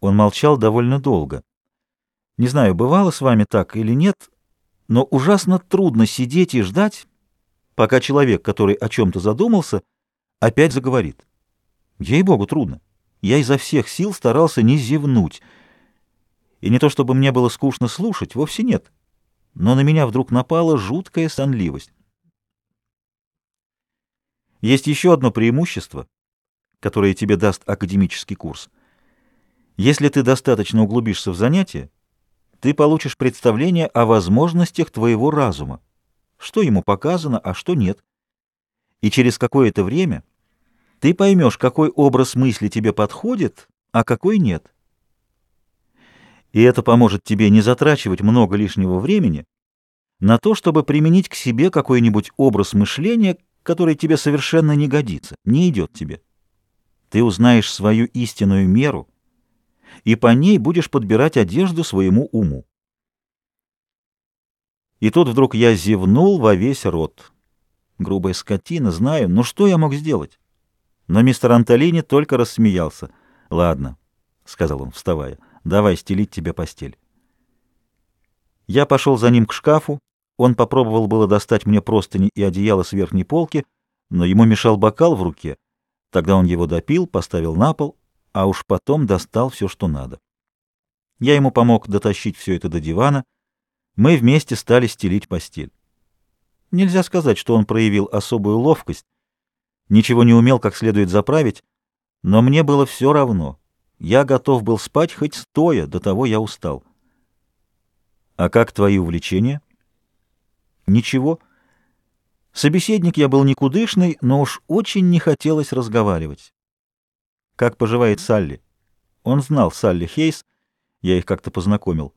Он молчал довольно долго. Не знаю, бывало с вами так или нет, но ужасно трудно сидеть и ждать, пока человек, который о чем-то задумался, опять заговорит. Ей-богу, трудно. Я изо всех сил старался не зевнуть. И не то чтобы мне было скучно слушать, вовсе нет. Но на меня вдруг напала жуткая сонливость. Есть еще одно преимущество, которое тебе даст академический курс — если ты достаточно углубишься в занятие, ты получишь представление о возможностях твоего разума, что ему показано, а что нет. И через какое-то время ты поймешь, какой образ мысли тебе подходит, а какой нет. И это поможет тебе не затрачивать много лишнего времени на то, чтобы применить к себе какой-нибудь образ мышления, который тебе совершенно не годится, не идет тебе. Ты узнаешь свою истинную меру — и по ней будешь подбирать одежду своему уму. И тут вдруг я зевнул во весь рот. Грубая скотина, знаю, но что я мог сделать? Но мистер Антолини только рассмеялся. «Ладно», — сказал он, вставая, — «давай стелить тебе постель». Я пошел за ним к шкафу. Он попробовал было достать мне простыни и одеяло с верхней полки, но ему мешал бокал в руке. Тогда он его допил, поставил на пол а уж потом достал все, что надо. Я ему помог дотащить все это до дивана. Мы вместе стали стелить постель. Нельзя сказать, что он проявил особую ловкость, ничего не умел как следует заправить, но мне было все равно. Я готов был спать хоть стоя, до того я устал. А как твои увлечения? Ничего. Собеседник я был никудышный, но уж очень не хотелось разговаривать. Как поживает Салли? Он знал Салли Хейс, я их как-то познакомил.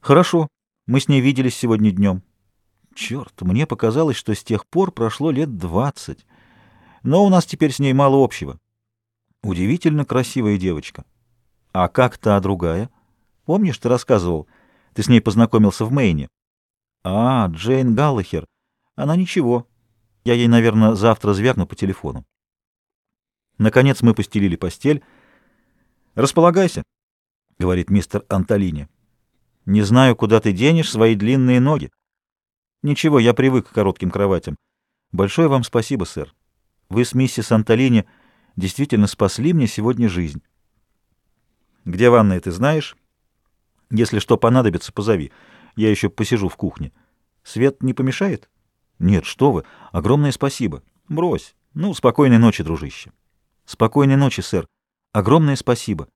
Хорошо, мы с ней виделись сегодня днем. Черт, мне показалось, что с тех пор прошло лет двадцать. Но у нас теперь с ней мало общего. Удивительно красивая девочка. А как та другая? Помнишь, ты рассказывал, ты с ней познакомился в Мэйне? А, Джейн Галлахер. Она ничего. Я ей, наверное, завтра звякну по телефону. Наконец мы постелили постель. «Располагайся», — говорит мистер Антолини. «Не знаю, куда ты денешь свои длинные ноги». «Ничего, я привык к коротким кроватям. Большое вам спасибо, сэр. Вы с миссис Антолини действительно спасли мне сегодня жизнь». «Где ванная, ты знаешь?» «Если что понадобится, позови. Я еще посижу в кухне. Свет не помешает?» «Нет, что вы. Огромное спасибо. Брось. Ну, спокойной ночи, дружище». Спокойной ночи, сэр. Огромное спасибо.